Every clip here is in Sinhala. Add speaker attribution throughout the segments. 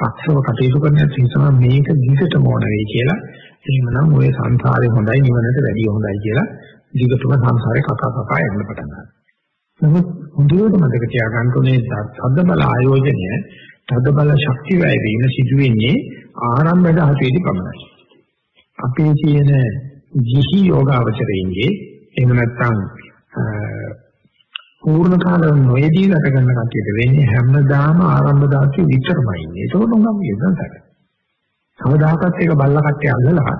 Speaker 1: අක්ෂව කටයුතු කරන හිතන මේක දිගටම ඕන වෙයි කියලා එහෙමනම් ඔය සංසාරේ හොඳයි නිවනට වැඩිය හොඳයි කියලා දිගටම සංසාරේ කතා කතා යන්න පටන් ගන්නවා. නමුත් හොඳට මතක තියාගන්න ඕනේ සද්ද බල ආයෝජනය තද බල ශක්ති වැය වීම සිදු වෙන්නේ ආරම්භ ධාතුවේදී පමණයි. අපේ තියෙන ජීහි යෝගාවචරයේ එහෙම නැත්නම් පූර්ණ කාල නොයේදී ගත කරන කටියට වෙන්නේ හැමදාම ආරම්භ ධාතුවේ විතරමයි ඉන්නේ. ඒක උනම් කියනකට. සමදාකත් ඒක බල්ල කට්ටිය අල්ලලා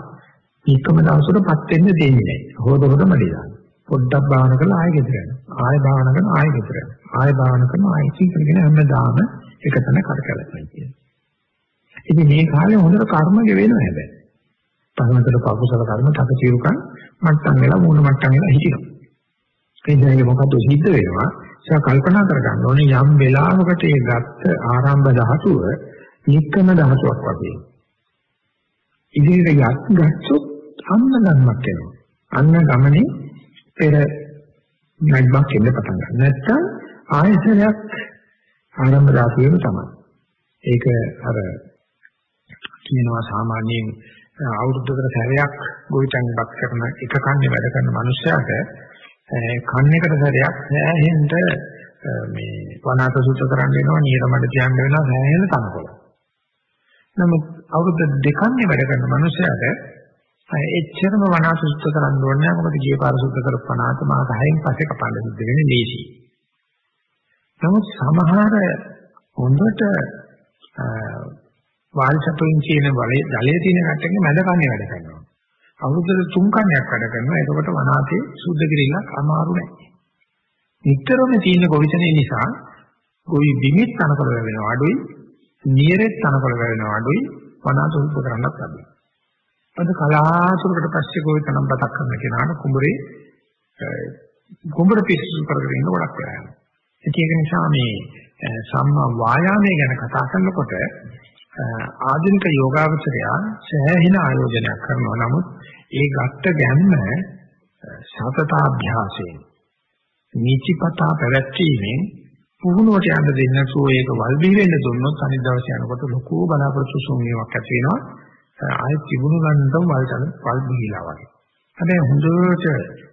Speaker 1: එකම දවසකටපත් වෙන්න දෙන්නේ නැහැ. හොද හොද මඩිලා. පොඩ්ඩක් භාවනා කරලා ආයෙ ගෙදර යනවා. ආයෙ භාවනා කරනවා ආයෙ ගෙදර යනවා. ආයෙ භාවනා කරනවා ආයෙ ඉතින් හැමදාම එක තැන කරකැවෙනවා කියන්නේ. ඉතින් මේ කාලේ හොඳට කර්ම ගෙවෙනවා හැබැයි. පරමතර පකුසල කර්ම තකතිරුකම් මට්ටම් වෙලා මූණ මට්ටම් වෙලා හිටිනවා. ඒ කියන්නේ මොකද සිද්ධ වෙනවා? ඒක කල්පනා කරගන්න ඕනේ යම් වෙලාවකට ඒ ගත්ත ආරම්භ ධාතුව නික්කම ධාතුවක් වගේ. ඉදිරියට ගත්තොත් අන්න ගන්නක් වෙනවා. අන්න ගමනේ පෙර නැග්මක් එන්න පටන් ගන්නවා. නැත්තම් ආයතනයක් ආරම්භ ධාතුවේම තමයි. ඒක අර කියනවා සාමාන්‍යයෙන් අවුරුද්දකට සැරයක් ගොවිතැන්පත් කරන එක කන්නේ වැඩ කරන මනුස්සයාට කන්නේකට සැරයක් සෑහෙන්න මේ වනාත සුද්ධ කරන්න වෙනවා නිරමඩ තියන්න වෙනවා සෑහෙන තනකොළ. නමුත් අවුරුදු දෙකන්නේ වැඩ කරන මනුස්සයාට එච්චරම වනාත සුද්ධ කරන්න ඕනේ නැහැ මොකද ගිය පාර සුද්ධ කරපු වනාත මාස 6න් පස්සේ කපන්න සිද්ධ වෙන්නේ ලේසි. නමුත් සමහර හොඳට වාල්සතුන් කියන වලේ ජලයේ තියෙන කට්ටගේ මැද කන්නේ වැඩ කරනවා. අවුරුද්දට තුන් කන්නයක් වැඩ කරනවා. එතකොට වනාතේ සුද්ධ කිරිල්ලක් අමාරු නැහැ. නිතරම තියෙන ගොවිතැනේ නිසා ගොවි බිමිත් තනකොළ වෙනවා අඩුයි, නියරෙත් තනකොළ වෙනවා අඩුයි, වනාත සුද්ධ කරන්නත් අඩුයි. අද කලාතුරකට පස්සේ ගොවිතැනම් බතක් කරන කෙනාට කුඹරේ කුඹර පිස්සු කරගෙන ඉන්න ගොඩක් වෙලා යනවා. ඒක නිසා මේ සම්මා වායාමයේ ගැන කතා කරනකොට ආධුනික යෝගාවචරය සෑහෙන ආයෝජනයක් කරනවා. නමුත් ඒ ගත්ත ගැම්ම සතතාභ්‍යාසයෙන් නිචිපතා පැවැත්වීමෙන් පුහුණුවට යන්න දෙන්න නැතුව ඒක වල් බිහිරෙන්න දුන්නොත් අනිත් දවසේ යනකොට ලොකු බලාපොරොත්තු සුන්වීමක් ඇති වෙනවා. ආයෙත් තිබුණු ගන්නතම වල් තන වල් බිහිලා වගේ. හැබැයි හොඳට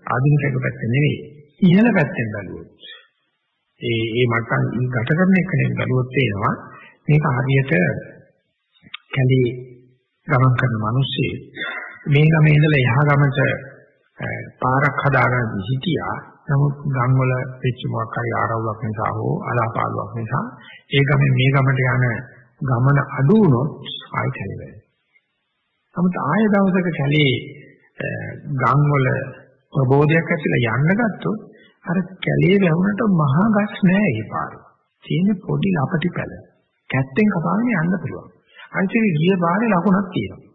Speaker 1: ආධුනිකයෙක් පැත්තේ නෙවෙයි ඉහළ පැත්තෙන් බලුවොත් ඒ ඒ මට්ටම් ගත කරන එකෙන් බලුවොත් තේනවා මේක හරියට කැලේ ගමන් කරන මිනිස්සේ මේ ගමේ ඉඳලා එහා ගමට පාරක් හදාගන්න හිටියා. නමුත් ගම් වල වෙච්ච මොකක් හරි ආරවුලක් නිසා හෝ අලාපාලුවක් නිසා ඒ ගමෙන් මේ ගමට යන ගමන අඩු වුණොත් ආයි කැලේ නමුත් ආය දවසක කැලේ ගම් වල ප්‍රබෝධයක් ඇතිලා යන්න ගත්තොත් අර කැලේ වැහුනට මහා ගස් නෑ ඒ පාරේ. තියෙන පොඩි ලපටි පැල. කැත්තෙන් කපාගෙන යන්න පුළුවන්. අනිත් ගිය පාරේ ලකුණක් තියෙනවා.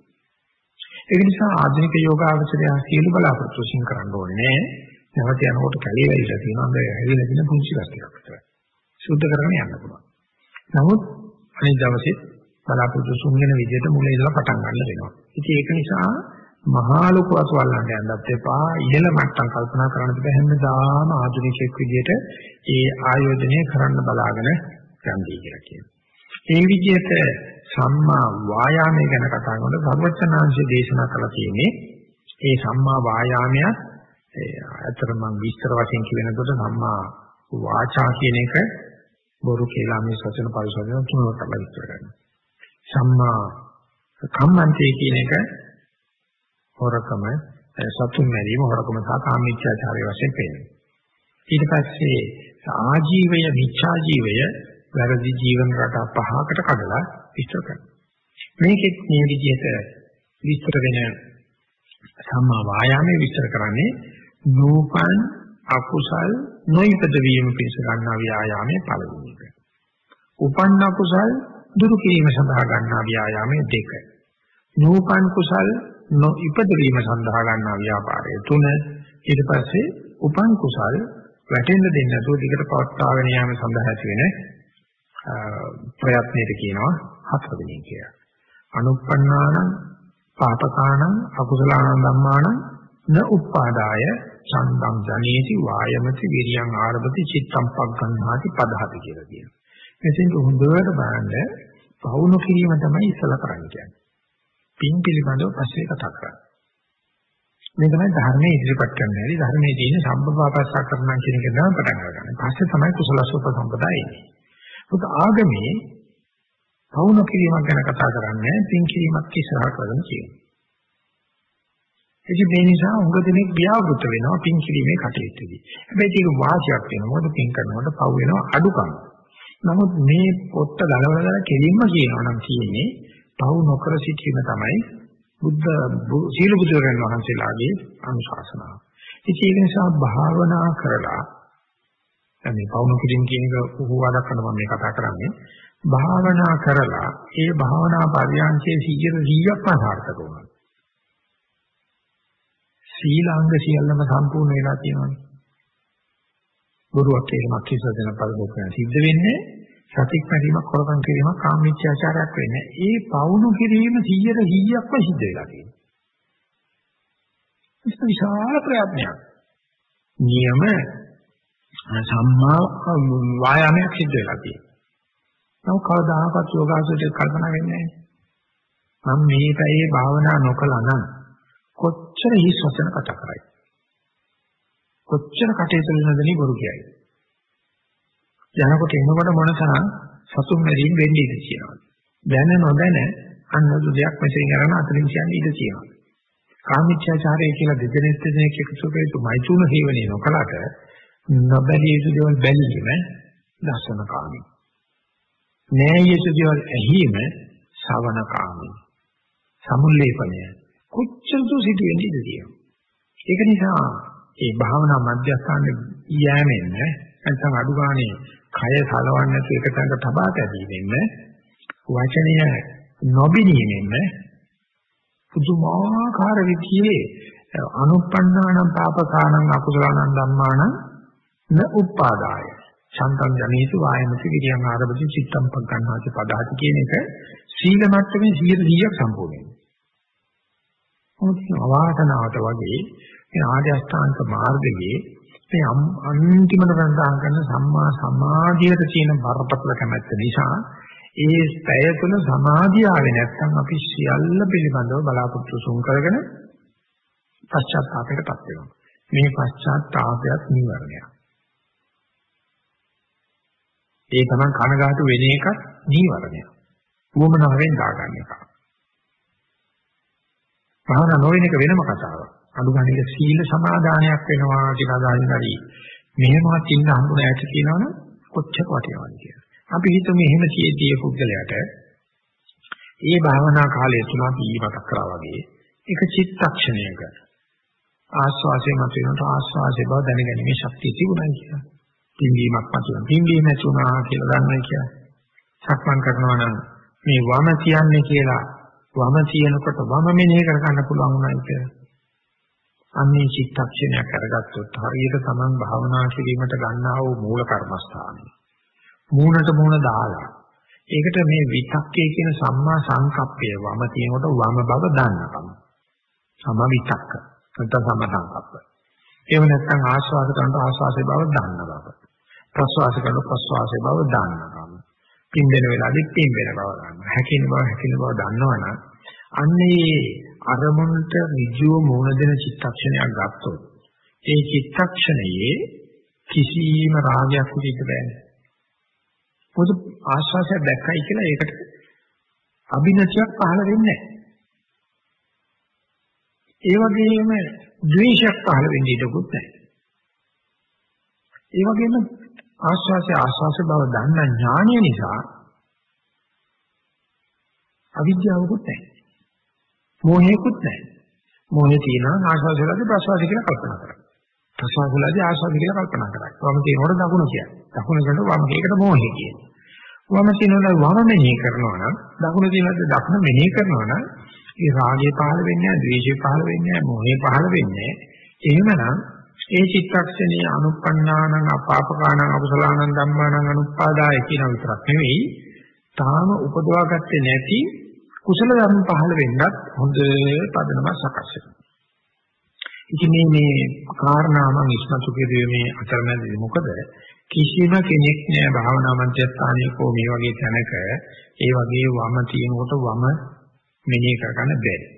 Speaker 1: ඒක නිසා ආධුනික යෝගාවචරය සියලු බලාපොරොත්තු සිං කරන්න ඕනේ නෑ. නැවත යනකොට කැලේ වැලිලා තියෙනවා. අnder ඇවිල්ලා තියෙන පුංචි කට්ටියක් විතර. සුද්ධ කරගෙන යන්න පුළුවන්. නමුත් අනිත් දවසේ බලාපොරොත්තු සුන්ගෙන විදිහට මුල ඉඳලා පටන් ගන්න වෙනවා. ඉතින් ඒක නිසා මහා ලොකු අසවල්ලන්ට යන්නත් එපා. ඉහළ මට්ටම් කල්පනා කරන්න බෑ හැමදාම ආධුනිකයෙක් විදිහට ඒ ආයෝජනය කරන්න බලාගෙන යන්නේ කියලා කියනවා. ඒ විදිහට සම්මා වායාමය ගැන කතා කරනකොට සර්වචනාංශයේ දේශනා කළා තියෙන්නේ ඒ සම්මා වායාමය අතර මම විස්තර වශයෙන් කියනකොට සම්මා වාචා කියන එක බොරු කියලා මේ සත්‍යන පරිශෝධන තුනකට තමයි විස්තර කරන්නේ. සම්මා කම්මන්තේ කියන එක හොරකම සතුන් මැරීම හොරකම සහ කාමීච්ඡාචාරය වශයෙන් පෙන්නනවා. ඊට පස්සේ ආජීවය මිච්ඡා ජීවය වැරදි ජීවන රටා පහකට කඩලා විස්තර කරනවා. මේකෙත් මේ විදිහට විස්තර වෙන සම්මා වායාමයේ විස්තර කරන්නේ නූපන් අකුසල් නොයිපද වීම පිණිස ගන්නා ව්‍යායාමයේ පළවෙනි එක. උපන්න අකුසල් දුරු කිරීම සඳහා ගන්නා ව්‍යායාමයේ දෙක. නූපන් කුසල් නොඉපද වීම සඳහා ගන්නා ව්‍යාපාරය තුන. ඊට පස්සේ උපන් කුසල් වැටෙන්න දෙන්නේ නැතුව දිගට පවත්වාගෙන යාම සඳහා ඇති වෙන ප්‍රයත්නයට කියනවා හතරවෙනි කියලා. අනුප්පන්නානං පාපකානං අකුසලානං ධම්මානං න උප්පාදාය සම්බං ජනේති වායමති විරියං ආරභති චිත්තම් පග්ගන්හාති පදහති කියලා කියනවා. මෙතෙන් හොඳට බලන්න පවුණු කිරීම තමයි ඉස්සලා කරන්නේ කියන්නේ. පින් පිළිබඳව පස්සේ කතා කරන්නේ. මේ තමයි ධර්මයේ ඉදිරිපත් කරන්නේ. හරි ධර්මයේ තියෙන සම්බපාපස්සා කරනවා කියන එක තමයි පටන් ගන්න. පස්සේ තමයි කුසල සෝප සම්පදාය එන්නේ. මොකද ආගමේ පවුණු කිරීමක් ගැන කතා කරන්නේ පින් කිරීමක් ඉස්සරහ කරගෙන කියනවා. ඉතින් මේ නිසා උඟ දෙනෙක් ව්‍යාවෘත වෙනවා පින් කිරීමේ කටයුත්තේදී. හැබැයි ඒක වාසියක් වෙනවා. මොකද පින් කරනකොට පව් වෙනවා අඩුකම්. නමුත් මේ පොත්ත ගලවලා කෙලින්ම කියනවා නම් තියෙන්නේ පව් නොකර සිටීම තමයි බුද්ධ සීල බුදුරන් වහන්සේලාගේ අනුශාසනාව. ඉතින් ඒක නිසා භාවනා කරලා දැන් මේ පව් නොකිරීම කියන එක උහුවාදක් කරන මම මේ කතා කරන්නේ භාවනා කරලා ඒ භාවනා පරියන්කේ 100 100ක්ම සාර්ථක වුණා. සීලාංග සියල්ලම සම්පූර්ණ වෙලා තියෙනවානේ. බොරුවක් කියලාක් කිසිසෙන පරිදෝෂයක් සිද්ධ වෙන්නේ සතික් පැරීමක් කරකම් කිරීමක් කාමීච්ඡාචාරයක් වෙන්නේ. ඒ පවුණු කිරීම 100ට 100ක්ම සිද්ධ වෙලා තියෙනවා. ඒක විශාල ප්‍රයත්නයක්. නියම සම්මා වායාමයක් සිද්ධ වෙලා තියෙනවා. නමුත් කවදාහක්වත් යෝගාසුරට කල්පනා වෙන්නේ නැහැ. මම මේකයි භාවනා නොකළා නම් කොච්චර හිස් වචන කතා කරයි. කොච්චර කටයුතු වෙනදනි බොරු කියයි. යනකොට එනකොට මොන තරම් සතුන් මැරීම් වෙන්නේ ඉඳී කියනවා. දැන නොදැන අන්නතු දෙයක් මෙතෙන් අරන අතලින් කියන්නේ ඉඳී කියනවා. කාමීච්ඡාචාරය කියලා දෙදෙනෙක් දෙදෙනෙක් එකතු වෙලා මෛතුන හේවණේ නොකලට නොබැලිය යුතු දේවල් බැලීම දසන කාමී. නෑ යුතු දේවල් ඇහිීම ශවන කාමී. සමුල්ලේපනය කොච්චර දෝ සිදුවෙන්නේ ඉඳී කියනවා. ඒක නිසා ඒ භාවනා මධ්‍යස්ථානයේ යෑමෙන් නැත්නම් අඩු ගානේ කය සලවන්නේ නැතුව එක තැනක තබා තැබීමෙන් වචනය නොබිනීමෙන් පුදුමාකාර විදිහේ අනුප්පන්නානම් පාපකානම් අකුසලානම් ධම්මානම් න උපාදාය සන්තං ජනේසු වායමති විරියං ආරබති චිත්තම් පග්ගණ්ණාච පදාති කියන එක සීල මට්ටමේ 100ක් සම්පූර්ණ වෙනවා. මොකද අවාසනාවට වගේ මේ ආර්ය අෂ්ටාංග මාර්ගයේ මේ අන්තිමට සඳහන් කරන සම්මා සමාධියට තියෙන බරපතල කැමැත්ත නිසා ඒ පැය තුන සමාධිය ආවේ නැත්නම් අපි සියල්ල පිළිබඳව බලාපොරොත්තු සුන් කරගෙන පශ්චාත්තාපයටපත් වෙනවා. මේ පශ්චාත්තාපයත් නිවර්ණයක්. ඒ තමයි කනගාටු වෙන එකත් නිවර්ණයක්. වුමනාවෙන් දාගන්න එක. භාවනා නොවන එක වෙනම කතාවක්. අනුගාමික සීල සමාදානයක් වෙනවා කියලා අදහසින් මෙහෙමවත් ඉන්න හම්බුන ඇති කියනවනම් කොච්චර වටිනවද කියලා. අපි හිතමු එහෙම සියදී පුද්ගලයාට ඒ භාවනා කාලය තුල අපි මතක් කරා වගේ එක චිත්තක්ෂණයක ආස්වාසේ මත වෙනට ආස්වාසේ බව දැනගැනීමේ ශක්තිය තිබුණා කියලා. පිම්බීමක් මතුවෙන පිම්බීම නැතුණා කියලා දන්නවා කියලා. සක්මන් කරනවා නම් මේ වම කියන්නේ කියලා වම තියෙනකොට වම මෙනෙහි කර ගන්න පුළුවන් වුණා කියලා. අන්නේ චිත්තක්ෂණයක් අරගත්තොත් හරියට Taman භාවනා කිරීමට ගන්නා වූ මූල කර්මස්ථානය. මූණට මූණ දාලා ඒකට මේ විතක්කේ කියන සම්මා සංකප්පය වම තියෙනකොට වම බව දන්නකම. සම විතක්ක. නැත්නම් සම සංකප්ප. ඒව නැත්නම් ආස්වාද කරන ආස්වාසේ බව දන්න බව. ප්‍රස්වාස කරන ප්‍රස්වාසේ බව දන්නකම. පින්දෙන වෙලාවෙත් පින්දෙන බව දන්නවා. හැකින බව හැකින බව දන්නවනම් අන්නේ අරමුණට ඍජුව මුහුණ දෙන චිත්තක්ෂණයක් ගත්තොත් ඒ චිත්තක්ෂණයේ කිසිම රාගයක් උදින්න බෑනේ. පොදු ආශ්වාසය දැක්කයි කියලා ඒකට අභිනතියක් පහළ වෙන්නේ නැහැ. ඒ වගේම ද්වේෂයක් පහළ වෙන්නේ ඉඩකුත් නැහැ. ඒ වගේම ආශ්වාසය ආශ්වාස බව දන්න ඥානය නිසා අවිද්‍යාවකුත් නැහැ. මොහේකුත් නැහැ. මොහේ තියෙනවා ආශාසලදී ප්‍රසවාසය කියලා කල්පනා කරා. ප්‍රසවාසලදී ආශාසය කියලා කල්පනා කරා. වම තියෙනකොට දකුණ කියන්නේ. දකුණ කියනකොට වම ඒකට මොහේ කියන්නේ. වම තියෙනකොට වම මෙනෙහි කරනවා නම් දකුණ තියෙනකොට දකුණ මෙනෙහි කරනවා නම් ඒ රාගය පහළ වෙන්නේ නැහැ, ද්වේෂය පහළ වෙන්නේ නැහැ, මොහේ පහළ වෙන්නේ නැහැ. එහෙමනම් ඒ චිත්තක්ෂණයේ අනුප්පන්නානං අපාපකානං අකුසලානං ධම්මානං අනුපාදාය කියන විතරක් නෙවෙයි තාම උපදවාගත්තේ නැති කුසල ධර්ම පහළ වෙන්නත් හොඳ පදනම සකස් වෙනවා. ඉතින් මේ මේ කාරණා මම ඉස්මතු කෙරුවේ මේ අතරමැදි මොකද කිසිම කෙනෙක් නෑ භාවනා මධ්‍යස්ථානයකෝ මේ වගේ තැනක ඒ වගේ වම තියෙනකොට වම මෙනෙහි කරගන්න බැහැ.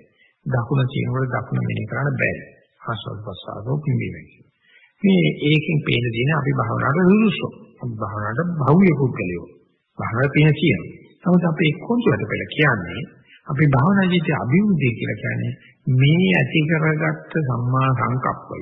Speaker 1: දකුණ තියෙනකොට දකුණ මෙනෙහි කරන්න බැහැ. ආස්වාද ප්‍රසආරෝ පිළිවෙල. මේ ඒකෙන් පේන දින අපි භාවනාවට රුරුසෝ. අපි භාවනාවට භෞතික පුද්ගලයෝ. භාවනාව තියෙන කියනවා. නමුත් අපි කොන්දරට පෙළ කියන්නේ අපි භාවනා ජීවිතය අභිවෘද්ධිය කියලා කියන්නේ මේ ඇති කරගත්ත සම්මා සංකප්පය